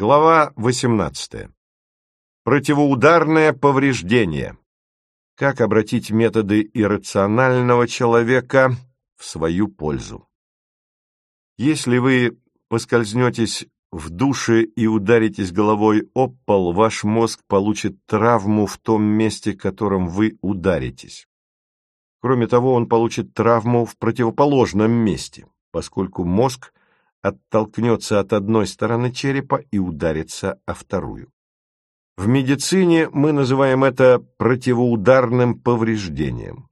Глава 18. Противоударное повреждение. Как обратить методы иррационального человека в свою пользу. Если вы поскользнетесь в душе и ударитесь головой об пол, ваш мозг получит травму в том месте, которым вы ударитесь. Кроме того, он получит травму в противоположном месте, поскольку мозг оттолкнется от одной стороны черепа и ударится о вторую. В медицине мы называем это противоударным повреждением.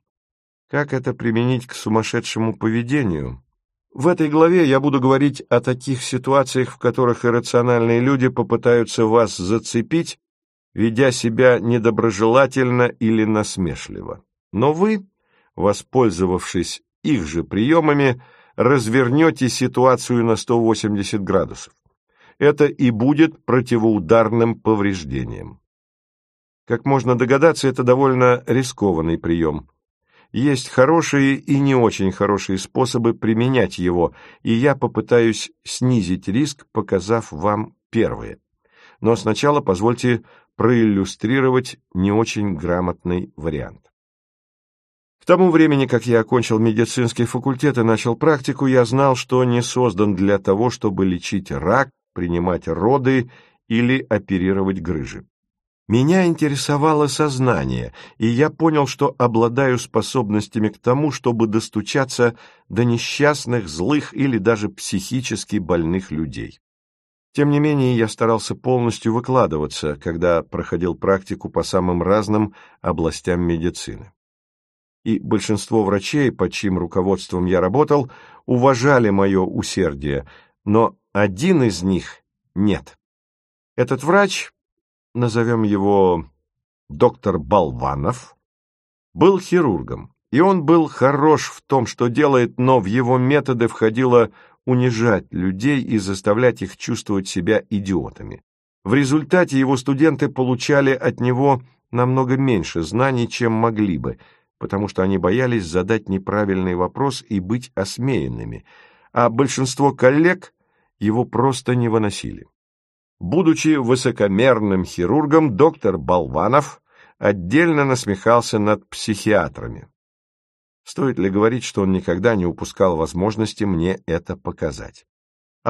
Как это применить к сумасшедшему поведению? В этой главе я буду говорить о таких ситуациях, в которых иррациональные люди попытаются вас зацепить, ведя себя недоброжелательно или насмешливо. Но вы, воспользовавшись их же приемами, развернете ситуацию на 180 градусов. Это и будет противоударным повреждением. Как можно догадаться, это довольно рискованный прием. Есть хорошие и не очень хорошие способы применять его, и я попытаюсь снизить риск, показав вам первые. Но сначала позвольте проиллюстрировать не очень грамотный вариант тому времени, как я окончил медицинский факультет и начал практику, я знал, что не создан для того, чтобы лечить рак, принимать роды или оперировать грыжи. Меня интересовало сознание, и я понял, что обладаю способностями к тому, чтобы достучаться до несчастных, злых или даже психически больных людей. Тем не менее, я старался полностью выкладываться, когда проходил практику по самым разным областям медицины и большинство врачей, под чьим руководством я работал, уважали мое усердие, но один из них нет. Этот врач, назовем его доктор Болванов, был хирургом, и он был хорош в том, что делает, но в его методы входило унижать людей и заставлять их чувствовать себя идиотами. В результате его студенты получали от него намного меньше знаний, чем могли бы – потому что они боялись задать неправильный вопрос и быть осмеянными, а большинство коллег его просто не выносили. Будучи высокомерным хирургом, доктор Болванов отдельно насмехался над психиатрами. Стоит ли говорить, что он никогда не упускал возможности мне это показать?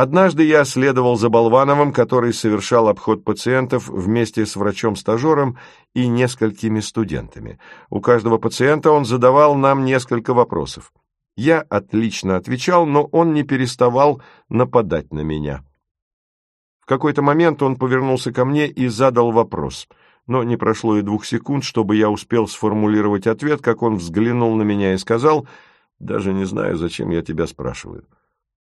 Однажды я следовал за Болвановым, который совершал обход пациентов вместе с врачом-стажером и несколькими студентами. У каждого пациента он задавал нам несколько вопросов. Я отлично отвечал, но он не переставал нападать на меня. В какой-то момент он повернулся ко мне и задал вопрос, но не прошло и двух секунд, чтобы я успел сформулировать ответ, как он взглянул на меня и сказал, «Даже не знаю, зачем я тебя спрашиваю».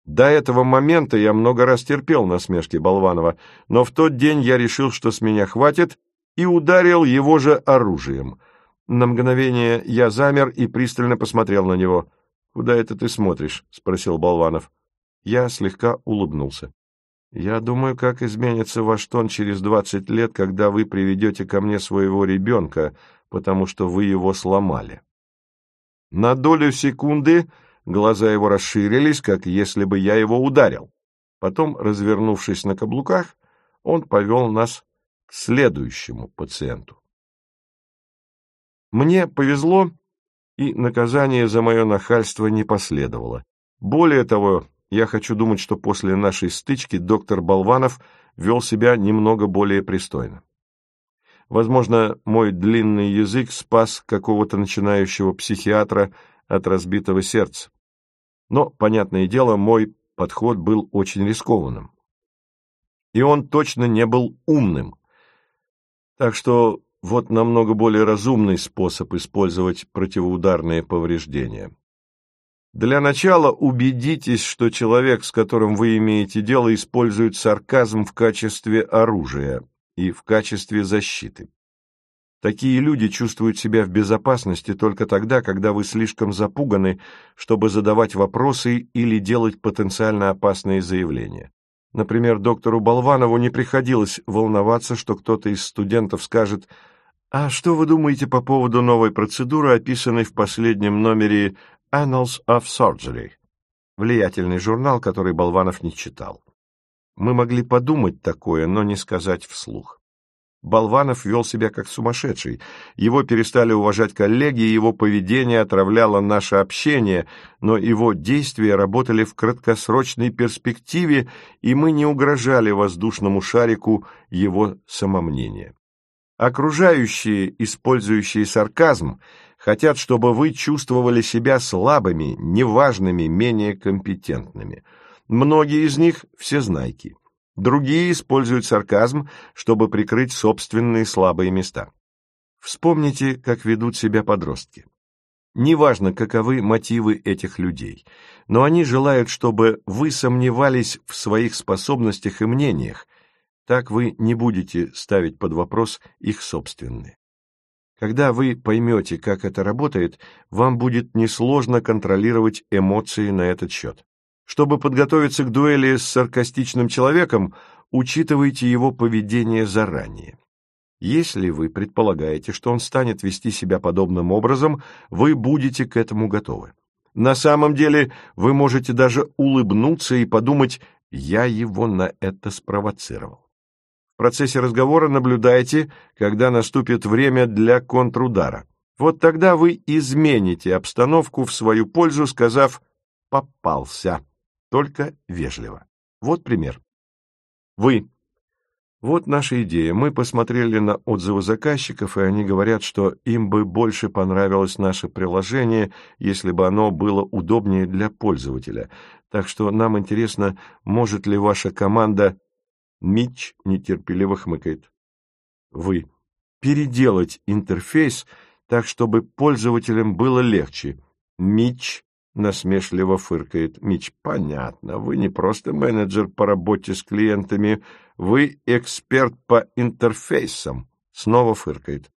До этого момента я много раз терпел насмешки Болванова, но в тот день я решил, что с меня хватит, и ударил его же оружием. На мгновение я замер и пристально посмотрел на него. «Куда это ты смотришь?» — спросил Болванов. Я слегка улыбнулся. «Я думаю, как изменится ваш тон через двадцать лет, когда вы приведете ко мне своего ребенка, потому что вы его сломали». На долю секунды Глаза его расширились, как если бы я его ударил. Потом, развернувшись на каблуках, он повел нас к следующему пациенту. Мне повезло, и наказание за мое нахальство не последовало. Более того, я хочу думать, что после нашей стычки доктор Болванов вел себя немного более пристойно. Возможно, мой длинный язык спас какого-то начинающего психиатра от разбитого сердца. Но, понятное дело, мой подход был очень рискованным. И он точно не был умным. Так что вот намного более разумный способ использовать противоударные повреждения. Для начала убедитесь, что человек, с которым вы имеете дело, использует сарказм в качестве оружия и в качестве защиты. Такие люди чувствуют себя в безопасности только тогда, когда вы слишком запуганы, чтобы задавать вопросы или делать потенциально опасные заявления. Например, доктору Болванову не приходилось волноваться, что кто-то из студентов скажет «А что вы думаете по поводу новой процедуры, описанной в последнем номере Annals of Surgery?» Влиятельный журнал, который Болванов не читал. мы могли подумать такое, но не сказать вслух. Болванов вел себя как сумасшедший. Его перестали уважать коллеги, его поведение отравляло наше общение, но его действия работали в краткосрочной перспективе, и мы не угрожали воздушному шарику его самомнения. Окружающие, использующие сарказм, хотят, чтобы вы чувствовали себя слабыми, неважными, менее компетентными. Многие из них – всезнайки. Другие используют сарказм, чтобы прикрыть собственные слабые места. Вспомните, как ведут себя подростки. Неважно, каковы мотивы этих людей, но они желают, чтобы вы сомневались в своих способностях и мнениях, так вы не будете ставить под вопрос их собственные. Когда вы поймете, как это работает, вам будет несложно контролировать эмоции на этот счет. Чтобы подготовиться к дуэли с саркастичным человеком, учитывайте его поведение заранее. Если вы предполагаете, что он станет вести себя подобным образом, вы будете к этому готовы. На самом деле вы можете даже улыбнуться и подумать «я его на это спровоцировал». В процессе разговора наблюдайте, когда наступит время для контрудара. Вот тогда вы измените обстановку в свою пользу, сказав «попался» только вежливо. Вот пример. Вы. Вот наша идея. Мы посмотрели на отзывы заказчиков, и они говорят, что им бы больше понравилось наше приложение, если бы оно было удобнее для пользователя. Так что нам интересно, может ли ваша команда... Митч нетерпеливо хмыкает. Вы. Переделать интерфейс так, чтобы пользователям было легче. Митч Насмешливо фыркает Мич. Понятно, вы не просто менеджер по работе с клиентами, вы эксперт по интерфейсам. Снова фыркает.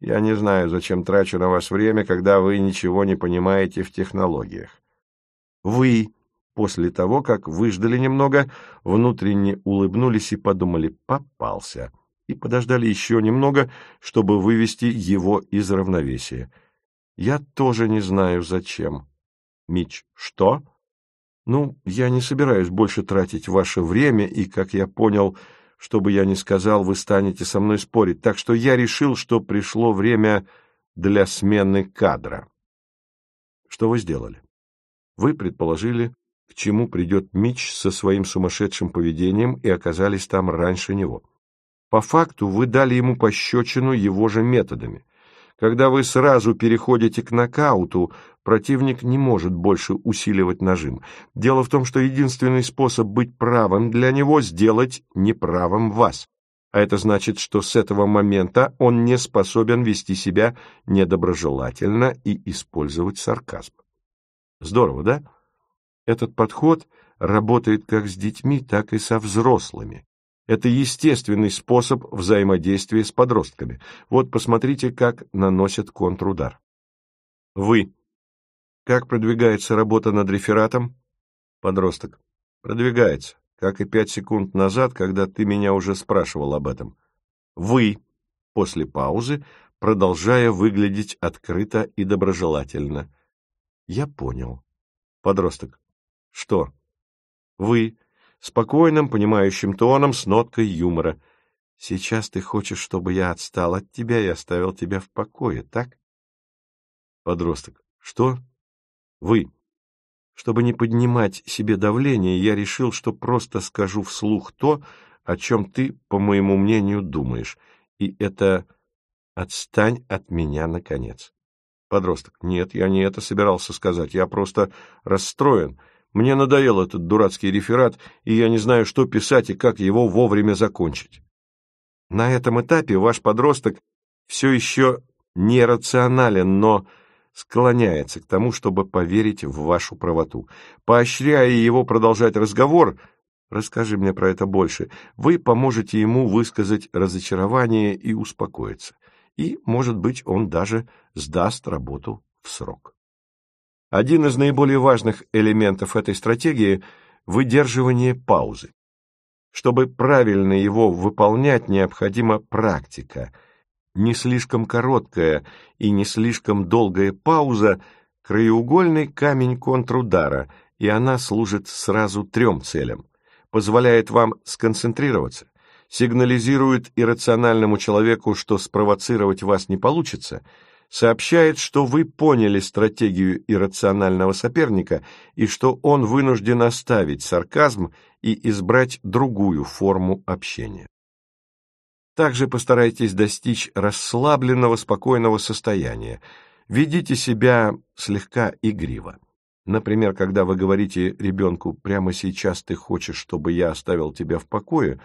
Я не знаю, зачем трачу на вас время, когда вы ничего не понимаете в технологиях. Вы, после того, как выждали немного, внутренне улыбнулись и подумали «попался», и подождали еще немного, чтобы вывести его из равновесия. Я тоже не знаю, зачем. Мич, что? Ну, я не собираюсь больше тратить ваше время, и, как я понял, что бы я ни сказал, вы станете со мной спорить, так что я решил, что пришло время для смены кадра. Что вы сделали? Вы предположили, к чему придет Мич со своим сумасшедшим поведением и оказались там раньше него. По факту вы дали ему пощечину его же методами. Когда вы сразу переходите к нокауту, противник не может больше усиливать нажим. Дело в том, что единственный способ быть правым для него — сделать неправым вас. А это значит, что с этого момента он не способен вести себя недоброжелательно и использовать сарказм. Здорово, да? Этот подход работает как с детьми, так и со взрослыми. Это естественный способ взаимодействия с подростками. Вот посмотрите, как наносят контрудар. Вы. Как продвигается работа над рефератом? Подросток. Продвигается, как и пять секунд назад, когда ты меня уже спрашивал об этом. Вы. После паузы, продолжая выглядеть открыто и доброжелательно. Я понял. Подросток. Что? Вы спокойным, понимающим тоном, с ноткой юмора. «Сейчас ты хочешь, чтобы я отстал от тебя и оставил тебя в покое, так?» Подросток. «Что?» «Вы». Чтобы не поднимать себе давление, я решил, что просто скажу вслух то, о чем ты, по моему мнению, думаешь. И это «отстань от меня, наконец». Подросток. «Нет, я не это собирался сказать. Я просто расстроен». Мне надоел этот дурацкий реферат, и я не знаю, что писать и как его вовремя закончить. На этом этапе ваш подросток все еще нерационален, но склоняется к тому, чтобы поверить в вашу правоту. Поощряя его продолжать разговор, расскажи мне про это больше, вы поможете ему высказать разочарование и успокоиться. И, может быть, он даже сдаст работу в срок. Один из наиболее важных элементов этой стратегии – выдерживание паузы. Чтобы правильно его выполнять, необходима практика. Не слишком короткая и не слишком долгая пауза – краеугольный камень контрудара, и она служит сразу трем целям. позволяет вам сконцентрироваться, сигнализирует иррациональному человеку, что спровоцировать вас не получится, сообщает, что вы поняли стратегию иррационального соперника и что он вынужден оставить сарказм и избрать другую форму общения. Также постарайтесь достичь расслабленного, спокойного состояния. Ведите себя слегка игриво. Например, когда вы говорите ребенку «прямо сейчас ты хочешь, чтобы я оставил тебя в покое»,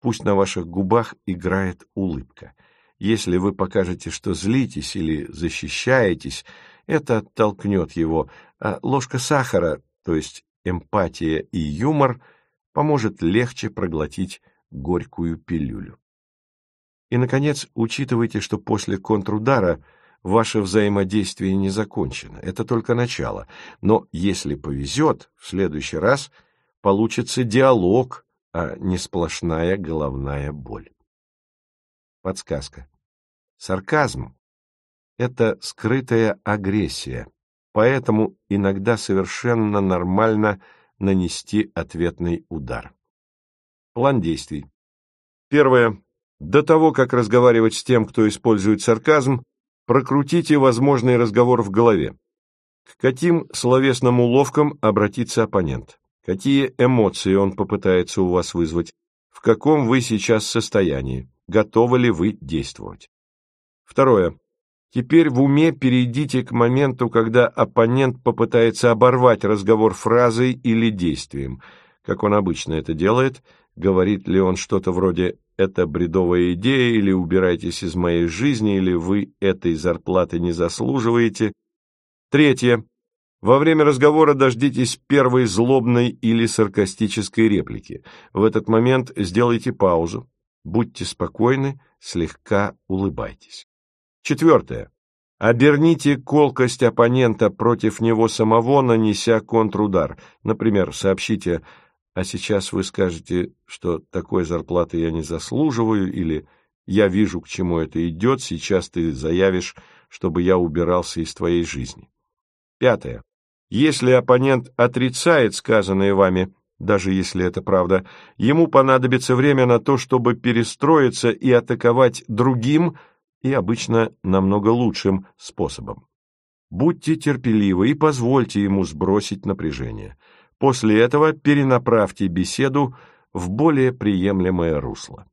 пусть на ваших губах играет улыбка. Если вы покажете, что злитесь или защищаетесь, это оттолкнет его, а ложка сахара, то есть эмпатия и юмор, поможет легче проглотить горькую пилюлю. И, наконец, учитывайте, что после контрудара – ваше взаимодействие не закончено, это только начало. Но если повезет, в следующий раз получится диалог, а не сплошная головная боль. Подсказка. Сарказм – это скрытая агрессия, поэтому иногда совершенно нормально нанести ответный удар. План действий. Первое. До того, как разговаривать с тем, кто использует сарказм, Прокрутите возможный разговор в голове. К каким словесным уловкам обратится оппонент? Какие эмоции он попытается у вас вызвать? В каком вы сейчас состоянии? Готовы ли вы действовать? Второе. Теперь в уме перейдите к моменту, когда оппонент попытается оборвать разговор фразой или действием. Как он обычно это делает, говорит ли он что-то вроде это бредовая идея, или убирайтесь из моей жизни, или вы этой зарплаты не заслуживаете. Третье. Во время разговора дождитесь первой злобной или саркастической реплики. В этот момент сделайте паузу. Будьте спокойны, слегка улыбайтесь. Четвертое. Оберните колкость оппонента против него самого, нанеся контрудар. Например, сообщите а сейчас вы скажете, что такой зарплаты я не заслуживаю, или я вижу, к чему это идет, сейчас ты заявишь, чтобы я убирался из твоей жизни. Пятое. Если оппонент отрицает сказанное вами, даже если это правда, ему понадобится время на то, чтобы перестроиться и атаковать другим и обычно намного лучшим способом. Будьте терпеливы и позвольте ему сбросить напряжение. После этого перенаправьте беседу в более приемлемое русло.